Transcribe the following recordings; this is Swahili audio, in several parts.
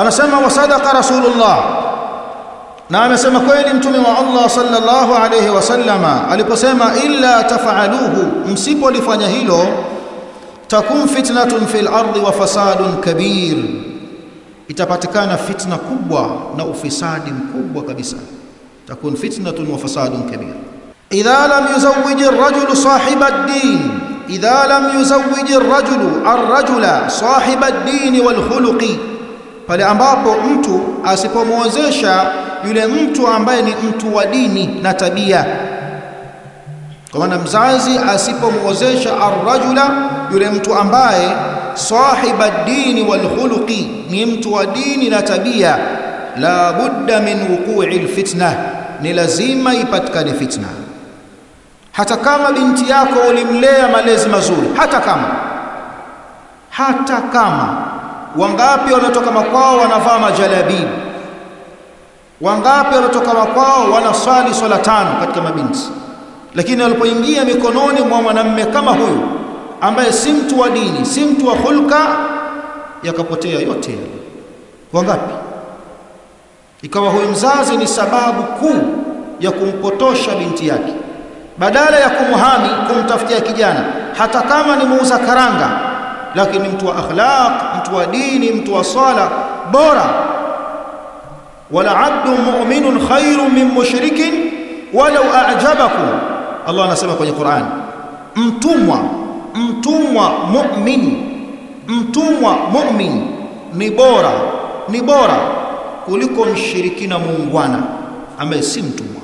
anasema wasadaqa rasulullah na amesema kweli mtume wa Allah sallallahu alayhi wasallama aliposema illa taf'aluhu msipolifanya hilo takun fitnatun fil ardi wa fasadun kabir itapatikana fitna kubwa na ufisadi mkubwa kabisa takun fitnatun wa fasadun kabir idha lam yuzawwij ar-rajulu sahiba ad-din idha lam yuzawwij ar-rajulu ar-rajula sahiba ad-din wal khuluqi pale ambapo mtu asipomwozesha yule mtu ambaye ni mtu wa dini na tabia. Kwa maana mzazi asipomwozesha ar-rajula yule mtu ambaye sahiba dini wal khuluqi ni mtu wa dini na tabia la budda min wuqu'i al-fitna ni lazima ipatikane fitna. Hata kama binti yako ulimlea malezi mazuri hata kama hata kama wangapi wanatoka makwao wanavaa majalabibu wangapi wanatoka makwao wanaswali swala tano katika mabinti? Lakini walipoingia mikononi mwa mwanamme kama huyu ambaye si mtu wa dini si mtu wa hulka yakapotea yote wangapi? Ikawa huyu mzazi ni sababu kuu ya kumpotosha binti yake. Badala ya kumuhami kumtafutia kijana hata kama ni muuza karanga lakini mtu wa akhlaq mtu wa dini mtu wa sala bora. Wala abdu mu'minun khairun min mushrikin walau a'jabakum. Allah anasema kwenye Qur'an mtumwa mtumwa mu'min mtumwa mu'min ni bora ni bora kuliko mshirikina muungwana ambaye si mtumwa.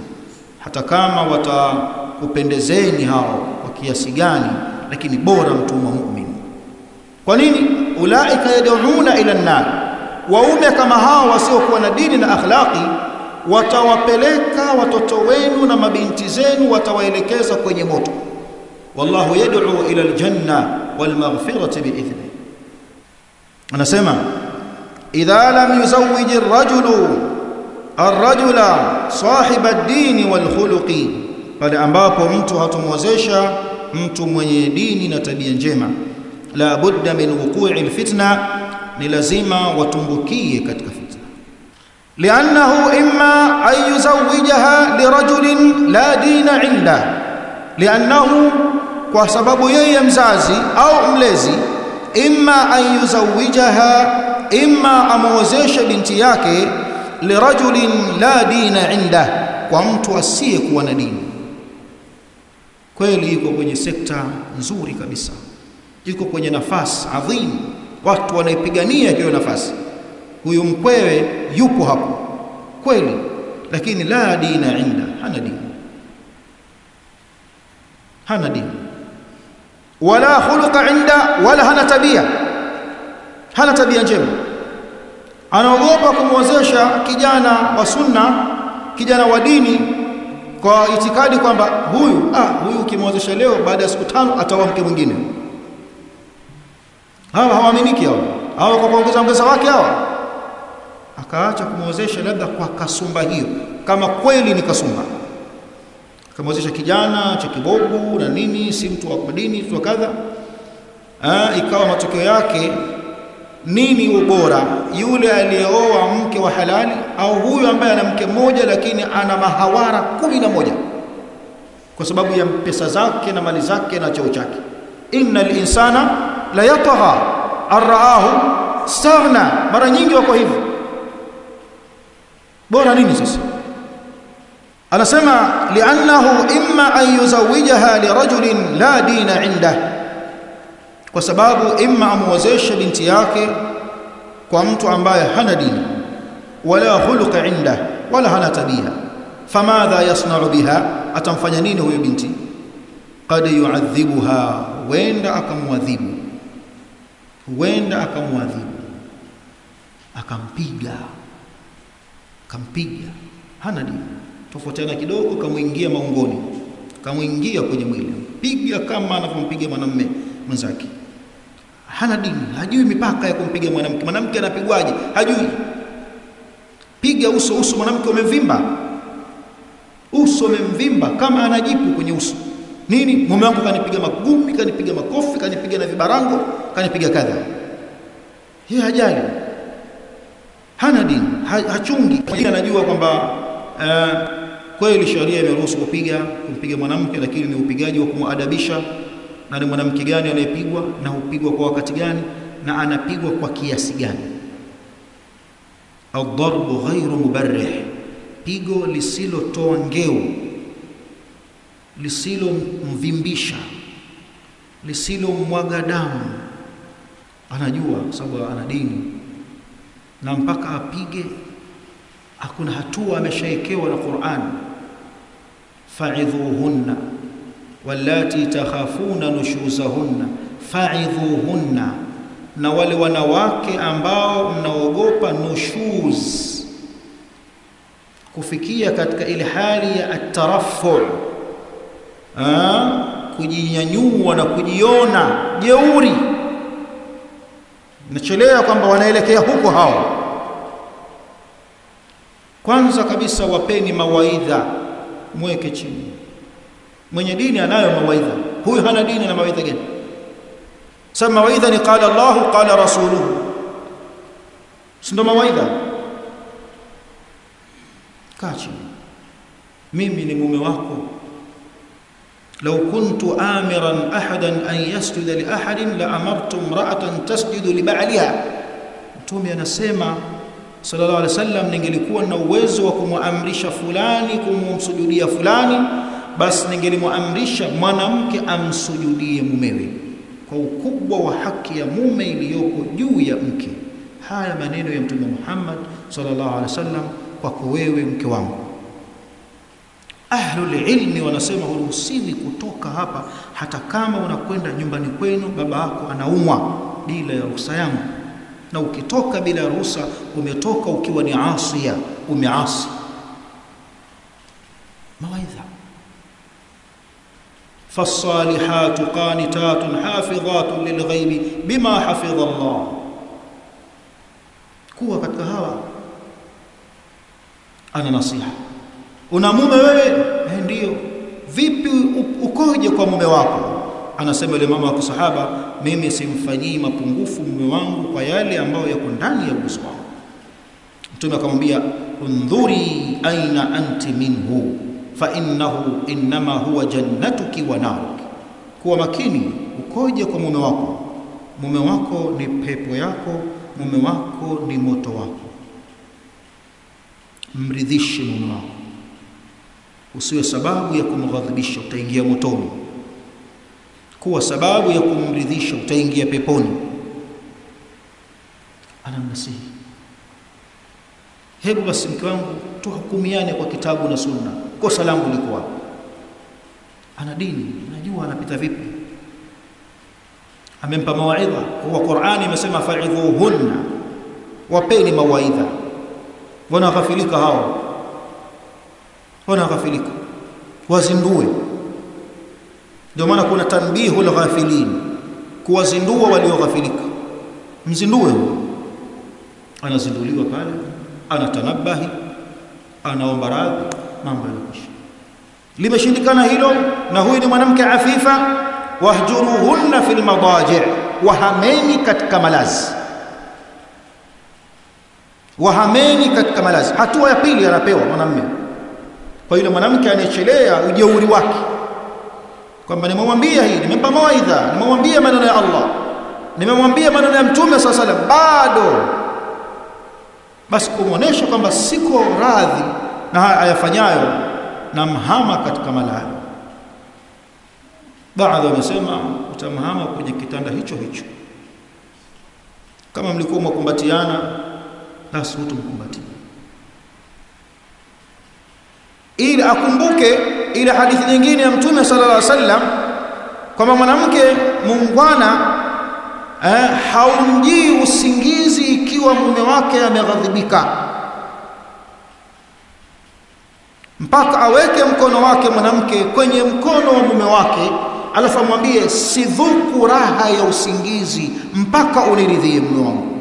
Hata kama watakupendezeni hao kwa kiasi gani lakini bora mtumwa mu'min kwa nini ulaika yad'una ila an-nar waume kama hao wasiokuwa na dini na akhlaqi watawapeleka watoto wenu na mabinti zenu watawaelekeza kwenye moto wallahu yad'u ila aljanna walmaghfirati biidhni anasema idha lam yuzawwij ar-rajulu ar-rajula sahiba ad-din wal-khuluqi pale ambapo mtu hatumwozesha mtu mwenye dini na tabia njema la budda min wuqu'i al-fitna ni lazima watumbukie katika fitna. Li'annahu imma an yuzawwijaha lirajulin la dina 'inda li'annahu kwa sababu yeye mzazi au mlezi imma an imma amwozeshe binti yake lirajulin la dina 'inda kwa mtu asiyekuwa na dini. Kweli iko kwenye sekta nzuri kabisa yuko kwenye nafasi adhimu. Watu wanaipigania hiyo nafasi. Huyu mkwewe yupo hapo. Kweli. Lakini la dina inda. Hana dini. Hana dini. Wala khuluqa inda wala hana tabia. Hana tabia njema. Anaogopa kumwozesha kijana wa sunna kijana wa dini kwa itikadi kwamba huyu ah huyu ukimwozesha leo baada ya siku tano ataoa mke mwingine hawa hawaaminiki hawa hawa kwa kuongeza ongeza wake hawa akaacha kumwozesha labda kwa kasumba hiyo. Kama kweli ni kasumba. Akamwozesha kijana cha kibogo na nini si mtu wa dini mtu wa kadha. Ikawa matokeo yake nini ubora? Yule aliyeoa mke wa halali au huyu ambaye ana mke mmoja lakini ana mahawara kumi na moja? Kwa sababu ya pesa zake na mali zake na cheo chake. Innal insana la yatagha araahu staghna. Mara nyingi wako hivyo. Bora nini sasa? Anasema li'annahu imma an yuzawijaha lirajulin la dina inda kwa sababu imma amwozeshe binti yake kwa mtu ambaye hana dini. Wala khuluqa inda wala hana tabia. Famadha yasna'u biha? Atamfanya nini huyo binti? Qad yu'adhibuha wenda akamwadhibu huenda akamwadhibu. Akampiga. Akampiga. Hana dini. Tofautiana kidogo kamwingia maungoni kamwingia kwenye mwili. Piga kama anavyompiga mwanamume mwenzake. Hana dini. Hajui mipaka ya kumpiga mwanamke. Mwanamke anapigwaje? Hajui. Piga uso uso. Mwanamke umevimba uso umemvimba kama anajipu kwenye uso. Nini? Mume wangu kanipiga magumi kanipiga makofi kanipiga na vibarango kanipiga kadha. Yeye hajali. Hana dini hachungi. Anajua kwamba uh, kweli sheria imeruhusu kupiga kumpiga mwanamke lakini ni upigaji wa kumwadabisha. Na ni mwanamke gani anayepigwa na hupigwa kwa wakati gani na anapigwa kwa kiasi gani? Adharbu ghairu mubarrih. Pigo lisilotoa ngeu lisilomvimbisha lisilomwaga damu anajua sababu ana dini. Na mpaka apige hakuna hatua ameshaekewa na Qur'an. Fa'idhuhunna wallati takhafuna nushuzahunna fa'idhuhunna. Na wale wanawake ambao mnaogopa nushuz. Kufikia katika ile hali ya atarafu kujinyanyua na kujiona jeuri nachelea kwamba wanaelekea huko hao. Kwanza kabisa wapeni mawaidha mweke chini. Mwenye dini anayo mawaidha. Huyu hana dini na mawaidha gani? Sasa mawaidha ni qala Allahu qala rasuluhu. Sindo mawaidha? Kaa mimi ni mume wako لو كنت آمرا أحدا أن يسجد لأحد لأمرت امرأة تسجد لبعلها mtume anasema sallallahu alaihi wasallam ningelikuwa na uwezo wa kumwamrisha fulani kumsujudia fulani basi ningelimwamrisha mwanamke amsujudie mumewe kwa ukubwa wa haki ya mume iliyoko juu ya mke haya maneno ya mtume Muhammad sallallahu alaihi wasallam kwako wewe mke wangu ahlul ilmi wanasema huruhusiwi kutoka hapa hata kama unakwenda nyumbani kwenu baba yako anaumwa bila ya ruhusa yangu na ukitoka bila ya ruhusa umetoka ukiwa ni asia umeasi mawaidha فالصالحات قانتات حافظات للغيب بما حفظ الله kuwa katika hawa ana nasiha una mume wewe? Eh ndio. Vipi ukoje kwa mume wako? Anasema yule mama wa kusahaba mimi simfanyii mapungufu mume wangu kwa yale ambayo yako ndani ya uso wangu. Mtume akamwambia undhuri aina anti minhu fa innahu inma huwa jannatuki wa naruki. Kuwa makini ukoje kwa mume wako? Mume wako ni pepo yako mume wako ni moto wako. Mridhishe mume wako usiwe sababu ya kumghadhibisha utaingia motoni. Kuwa sababu ya kumridhisha utaingia peponi. Anamnasihi hebu basi mke wangu tuhukumiane kwa kitabu na sunna. Kosa langu liko wapi? Ana dini anajua anapita vipi. Amempa mawaidha. Kwa Qur'ani imesema fa'idhuhunna wapeni mawaidha. Wanaghafilika hao wanaghafilika wazindue ndio maana kuna tanbihu alghafilin kuwazindua walioghafilika mzindue anazinduliwa pale anatanabahi anaomba radhi mambo yanakwisha limeshindikana hilo na huyu ni mwanamke afifa wahjuruhunna fil madaji wahameni katika malazi wahameni katika malazi hatua ya pili anapewa mwanamume kwa yule mwanamke anayechelea ujeuri wake. Kwamba nimemwambia hii nimempa mawaidha nimemwambia maneno ya Allah nimemwambia maneno ya mtume swalla salam bado. Basi kumuonesha kwamba siko radhi na haya ayafanyayo na mhama katika malaya baadhi wamesema utamhama kwenye kitanda hicho hicho. Kama mlikuwa mkumbatiana basi mtu utumkumbatia ili akumbuke ile hadithi nyingine ya mtume sallallahu alaihi wasallam kwamba mwanamke mungwana eh, haumjii usingizi ikiwa mume wake ameghadhibika. Mpaka aweke mkono wake mwanamke kwenye mkono wa mume wake alafu amwambie sidhuku raha ya usingizi mpaka uniridhie mume wangu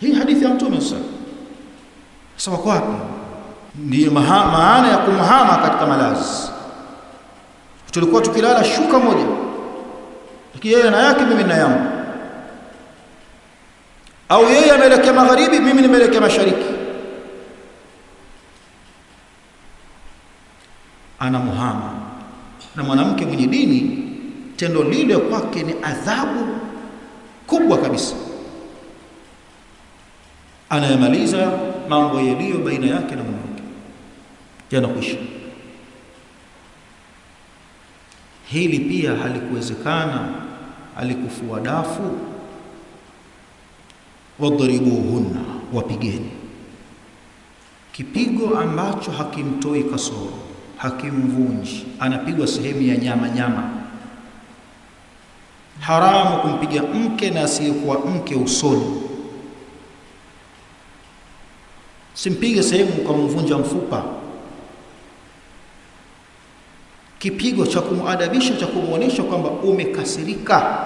hii hadithi ya mtume sasa. Sasa kwa wapi ndiyo maana ya kumhama katika malazi. Tulikuwa tukilala shuka moja. Lakini yeye na yake mimi na yangu. Au yeye ameelekea magharibi mimi nimeelekea mashariki. Ana muhama na mwanamke mwenye dini tendo lile kwake ni adhabu kubwa kabisa. Anayemaliza mambo yaliyo baina yake na wake yanakwisha. Hili pia halikuwezekana alikufua dafu. Wadribuhunna wapigeni. Kipigo ambacho hakimtoi kasoro hakimvunji anapigwa sehemu ya nyama nyama. Haramu kumpiga mke na asiyekuwa mke usoni. Simpige sehemu ukamvunja mfupa kipigo cha kumuadabisha cha kumuonesha kwamba umekasirika.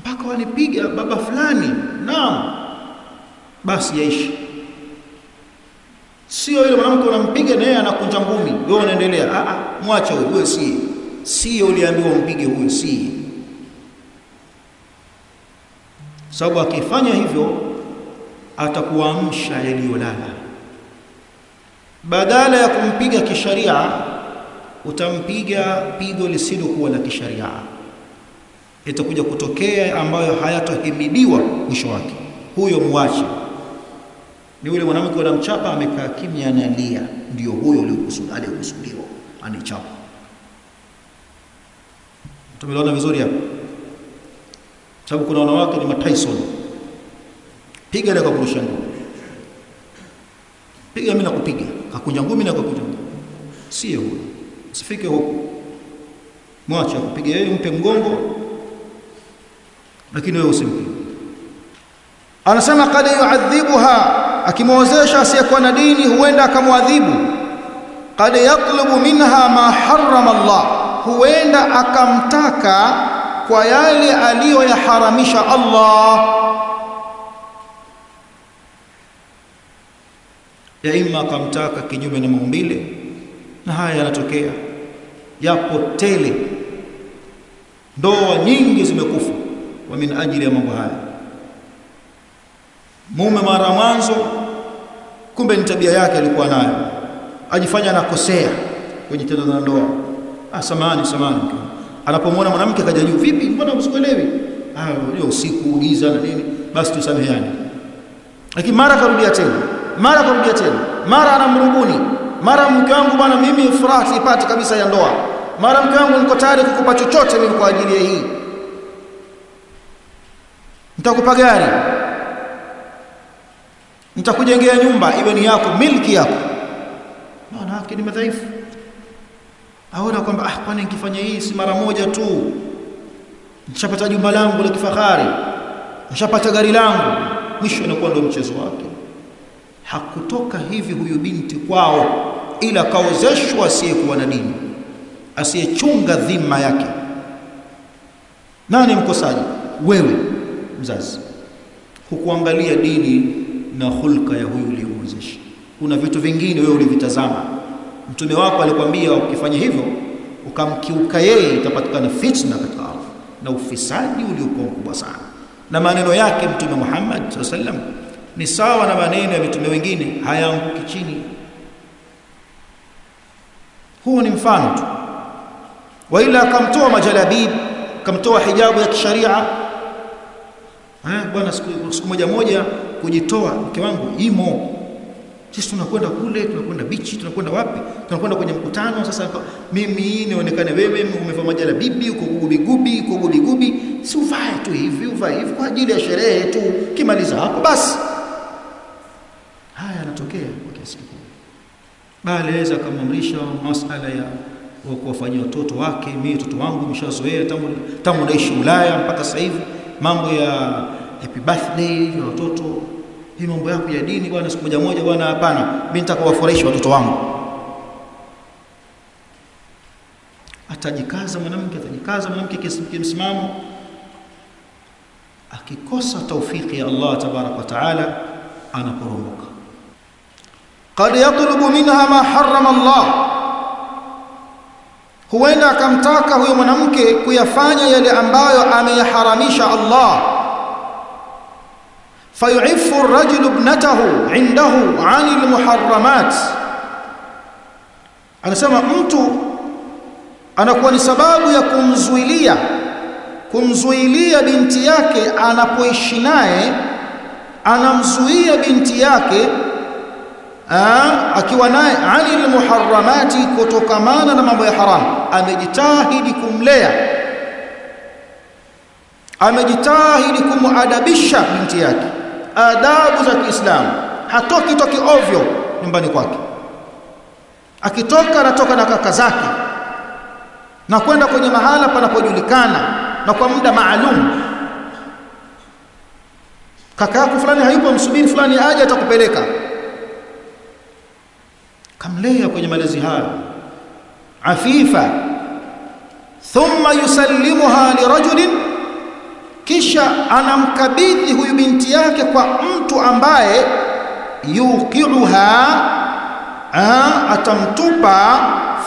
Mpaka wanipiga baba fulani naam basi yaishi. Sio yule mwanamke unampiga na yeye anakunja ngumi wewe unaendelea a a mwacha huyo si. Sio uliambiwa umpige huyo si. Sababu akifanya hivyo atakuamsha yaliyolala. Badala ya kumpiga kisharia utampiga pigo lisilokuwa la kisharia itakuja kutokea ambayo hayatohimidiwa mwisho wake. Huyo mwache ni yule mwanamke wanamchapa amekaa kimya analia. Ndio huyo aliyekusudiwa. Anichapa. Tumeliona vizuri hapo sababu kuna wanawake ni Tyson piga ile kakurusha ngumi. Piga mimi nakupiga kakunja ngumi na kakunja sio huyo usifike huko mwacha kupiga yeye mpe mgongo lakini wewe usimpige anasema kad yuadhibuha akimwozesha asiyekuwa na dini huenda akamwadhibu. Kad yatlubu minha ma harrama Allah huenda akamtaka kwa yale aliyoyaharamisha Allah. Ya imma akamtaka kinyume na maumbile na haya yanatokea. Yapo tele. Ndoa nyingi zimekufa wa min ajili ya mambo haya. Mume mara mwanzo kumbe ni tabia yake alikuwa nayo. Ajifanya anakosea kwenye tendo la ndoa. Ah samani samani anapomwona mwanamke kaja juu vipi mbona usikuelewi? Ah unajua usiku giza na nini. Basi tusameheane. Lakini mara karudia tena mara karudia tena mara anamrubuni mara mke wangu bwana mimi furaha sipati kabisa ya ndoa. Mara mke wangu niko tayari kukupa chochote mimi kwa ajili ya hii. Nitakupa gari. Nitakujengea nyumba iwe ni yako milki yako. Wanawake ni madhaifu. Aona kwamba ah kwani nikifanya hii si mara moja tu. Nishapata jumba langu la kifahari. Nishapata gari langu. Mwisho inakuwa ndio mchezo wake. Hakutoka hivi huyu binti kwao ila kaozeshwa asiyekuwa na dini asiyechunga dhima yake. Nani mkosaji? Wewe mzazi. Hukuangalia dini na hulka ya huyu uliyemwezesha kuna vitu vingine wewe ulivitazama. Mtume wako alikwambia ukifanya hivyo ukamkiuka yeye itapatikana fitna katika ardhi na ufisadi uliokuwa mkubwa sana. Na maneno yake mtume Muhammad sallallahu alaihi wasallam ni sawa na maneno ya mitume wengine hayaanguki chini huo ni mfano tu. Wa ila akamtoa majalabib akamtoa hijabu ya kisharia. Eh bwana siku, moja moja kujitoa mke wangu imo. Sisi tunakwenda kule tunakwenda bichi tunakwenda wapi? Tunakwenda kwenye mkutano sasa mimi nionekane wewe umevaa majalabibi uko gubigubi gubi uko gubigubi gubi. Si uvae tu hivi uvae hivi kwa ajili ya sherehe tu kimaliza hapo basi. Haya yanatokea kwa kiasi bali aweza akamwamrisha masala ya kuwafanyia watoto wake. Mimi watoto wangu nimeshazoea tangu tangu naishi Ulaya mpaka sasa hivi. Mambo ya happy birthday ya watoto. Hii mambo yako ya dini bwana siku moja moja bwana hapana. Mimi nitakawafurahisha watoto wangu. Atajikaza mwanamke atajikaza mwanamke kimsimamo akikosa taufiki ya Allah tabarak wa taala anaporomoka qad yatlubu minha ma harrama Allah. Huenda akamtaka huyo mwanamke kuyafanya yale ambayo ameyaharamisha Allah. Fayu'iffu ar-rajulu ibnatahu 'indahu 'anil muharramat. Anasema mtu anakuwa ni sababu ya kumzuilia kumzuilia binti yake anapoishi naye anamzuia binti yake akiwa naye anil muharramati kutokamana na mambo ya haram. Amejitahidi kumlea. Amejitahidi kumuadabisha binti yake. Adabu za Kiislamu. Hatoki toki ovyo nyumbani kwake. Akitoka anatoka na kaka zake. Na kwenda kwenye mahala panapojulikana na kwa muda maalum. Kaka yako fulani hayupo msubiri fulani aje atakupeleka kamlea kwenye malezi hayo. Afifa. Thumma yusallimuha lirajulin kisha anamkabidhi huyu binti yake kwa mtu ambaye yuqiuha atamtupa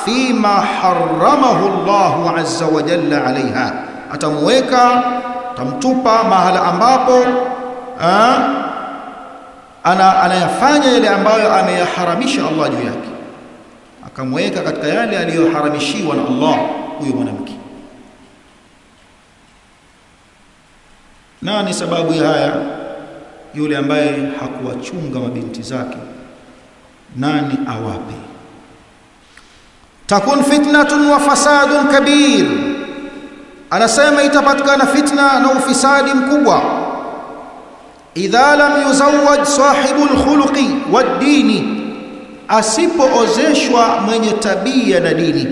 fima haramahu Allahu azza wa jalla alaiha atamweka atamtupa mahala ambapo ana anayafanya yale ambayo ameyaharamisha Allah juu yake. Akamweka katika yale aliyoharamishiwa na Allah huyo mwanamke. Nani sababu ya haya? Yule ambaye hakuwachunga mabinti zake. Nani awape? Takun fitnatun wa fasadun kabir. Anasema itapatikana fitna na ufisadi mkubwa إذا لم يزوج صاحب الخلق والدين أسيب أزيشوا من يتبيا ديني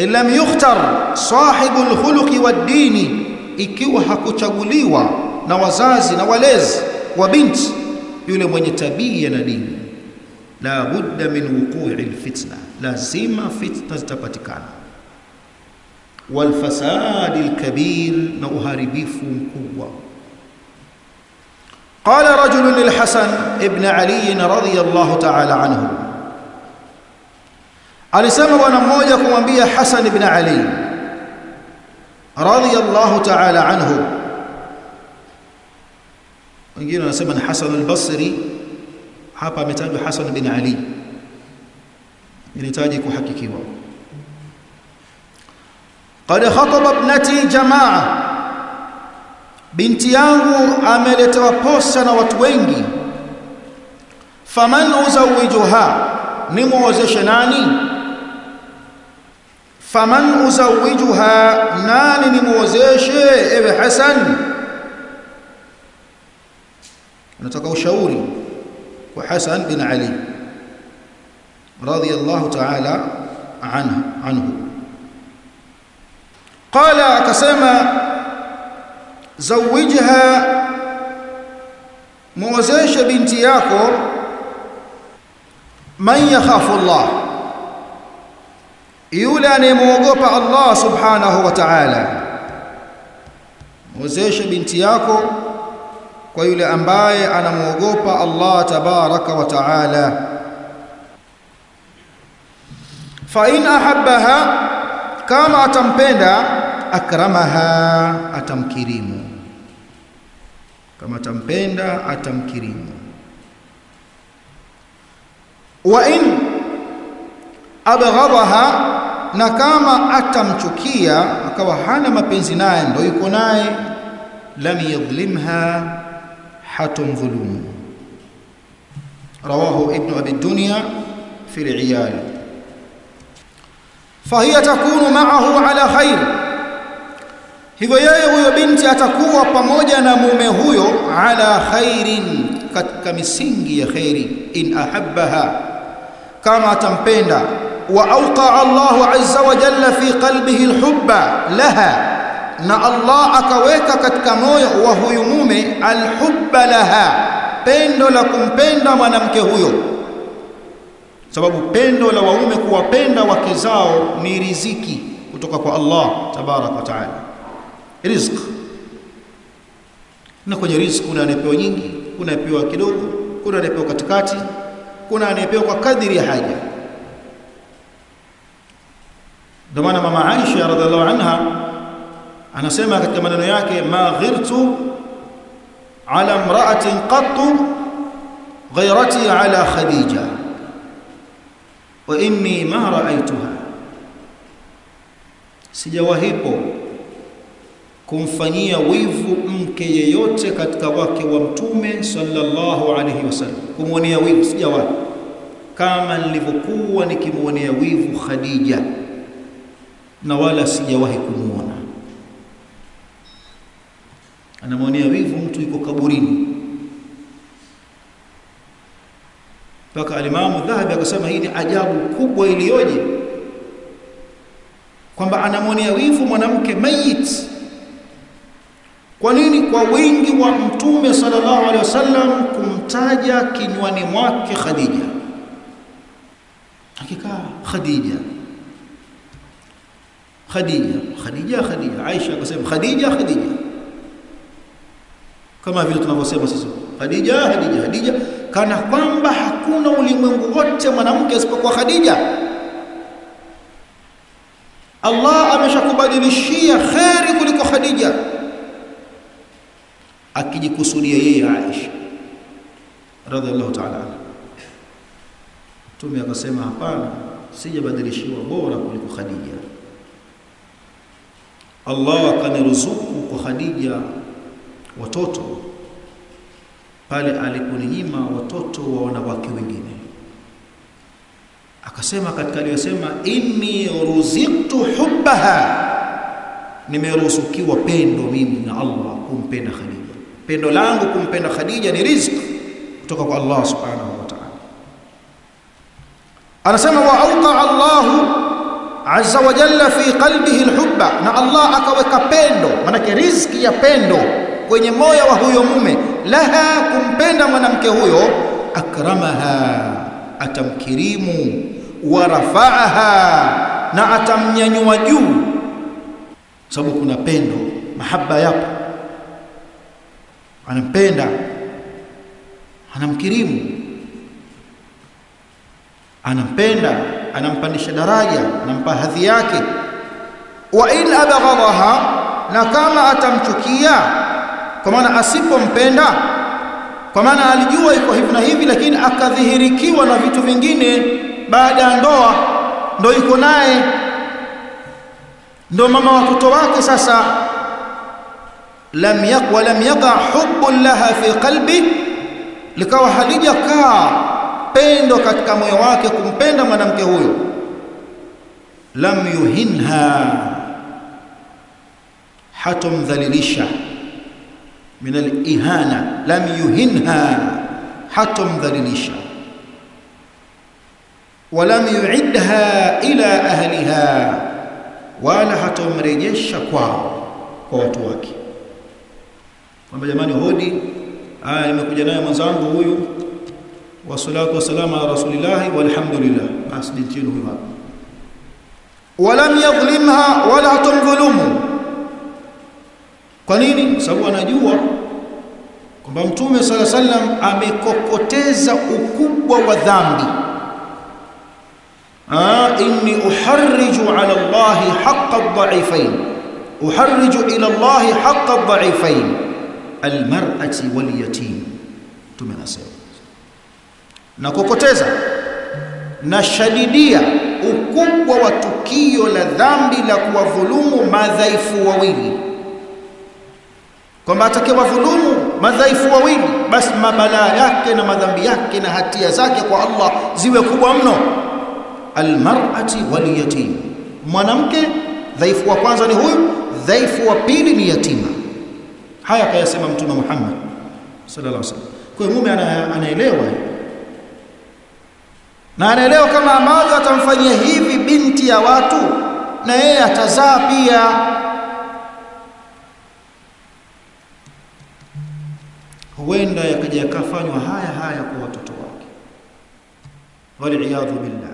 إن لم يختر صاحب الخلق والدين إكيو هكو تغوليوا نوزازي نوليز وبنت يولي من يتبيا ديني لا بد من وقوع الفتنة. لازم فتنة تبتكانا. والفساد الكبير نوهربيف مكبوة قال رجل للحسن ابن علي رضي الله تعالى عنه alisema bwana mmoja kumwambia Hasan ibn Ali radiyallahu ta'ala anhu wengine wanasema ni Hasan al-Basri hapa ametajwa Hasan ibn Ali inahitaji kuhakikiwa qad khataba ibnati jamaa binti yangu ameletewa posa na watu wengi faman uzawijuha nimuozeshe nani faman uzawijuha nani nimuozeshe ewe Hasan nataka ushauri kwa Hasan bin Ali radiyallahu ta'ala anhu qala akasema zawijha muozeshe binti yako man yakhafu Allah yule anayemuogopa Allah subhanahu wa ta'ala muozeshe binti yako kwa yule ambaye anamuogopa Allah tabaraka wa ta'ala fa in ahabbaha kama atampenda akramaha atamkirimu. Kama atampenda atamkirimu. Wa in abghadaha na kama atamchukia akawa hana mapenzi naye ndio yuko naye lam yadhlimha hatumdhulumu rawahu ibn abi dunya fi al-iyal fahiya takunu ma'ahu ala khair hivyo yeye huyo binti atakuwa pamoja na mume huyo ala khairin katika misingi ya khairi in ahabbaha. Kama atampenda wa auqa Allah azza wa jalla fi qalbihi alhubba laha na Allah akaweka katika moyo wa huyu mume alhubba laha pendo la kumpenda mwanamke huyo. Sababu pendo la waume kuwapenda wake zao ni riziki kutoka kwa Allah tabarak wa taala rizq na kwenye rizq kuna anayepewa nyingi kuna anayepewa kidogo kuna anayepewa katikati kuna anayepewa kwa kadiri ya haja. Ndio maana mama Aisha radhiallahu anha anasema katika maneno yake ma ghirtu ala imra'atin qattu ghayrati ala khadija wa inni ma ra'aytuha. Sijawahipo kumfanyia wivu mke yeyote katika wake wa mtume sallallahu alayhi wasallam. Kumwonea wivu sijawahi. Kama nilivyokuwa nikimwonea wivu Khadija na wala sijawahi kumuona anamwonea wivu mtu yuko kaburini. Mpaka alimamu dhahabi akasema hii ni ajabu kubwa iliyoje kwamba anamwonea wivu mwanamke mayit kwa nini kwa wingi wa mtume sallallahu alaihi wasallam kumtaja kinywani mwake Khadija? Hakika Khadija. Khadija Khadija Khadija. Aisha akasema Khadija Khadija. Kama vile tunavyosema sisi Khadija Khadija Khadija. Kana kwamba hakuna ulimwengu wote mwanamke asipokuwa Khadija. Allah ameshakubadilishia khairi kuliko Khadija akijikusudia yeye Aisha radhiallahu ta'ala Mtume akasema hapana sijabadilishiwa bora kuliko Khadija. Allah akaniruzuku kwa Khadija watoto pale aliponinyima watoto wa wanawake wengine. Akasema katika aliyosema inni ruziqtu hubbaha nimeruzukiwa pendo mimi na Allah kumpenda Khadija pendo langu kumpenda Khadija ni riziki kutoka kwa Allah subhanahu wa ta'ala. Anasema wa auqa Allah azza wa jalla fi qalbihi alhubba. Na Allah akaweka pendo manake riziki ya pendo kwenye moyo wa huyo mume. Laha kumpenda mwanamke huyo akramaha atamkirimu wa rafa'aha na atamnyanyua juu. Sababu kuna pendo mahaba yapo anampenda. Anamkirimu. Anampenda. Anampandisha daraja. Anampa hadhi yake. Wa in abghadaha na kama atamchukia kwa maana asipompenda kwa maana alijua iko hivi na hivi lakini akadhihirikiwa na vitu vingine baada ya ndoa ndo yuko naye. Ndo mama watoto wake sasa lam yak wa lam yaqa hubbun laha fi qalbi likawa halija halijakaa pendo katika moyo wake kumpenda mwanamke huyo lam yuhinha hatomdhalilisha. Min alihana lam yuhinha hatomdhalilisha. Walam yuidha ila ahliha wala hatomrejesha kwao kwa watu wake kwamba jamani hodi. Haya nimekuja naye mwenzangu huyu. Wassalatu wassalamu ala rasulillah walhamdulillah. Basi binti huyu hapa. Walam yadhlimha wala tumdhulumu. Kwa nini? Sababu anajua kwamba mtume sallam amekokoteza ukubwa wa dhambi. Inni uharriju ala allahi haqqa dhaifain uharriju ila allahi haqqa dhaifain almar'ati walyatim. Tumenasema na kokoteza na shadidia ukubwa wa tukio la dhambi la kuwadhulumu madhaifu wawili. Kwamba atakayewadhulumu madhaifu wawili basi mabalaa yake na madhambi yake na hatia zake kwa Allah ziwe kubwa mno. Almar'ati walyatim. Mwanamke dhaifu wa kwanza ni huyu dhaifu wa pili ni yatima haya kayasema mtume Muhammad sallallahu alaihi wasallam. Kwa mume anaelewa. Na anaelewa kama ambavyo atamfanyia hivi binti ya watu na yeye atazaa pia. Huenda yakaja yakafanywa haya haya kwa watoto wake. Waliyadhu billah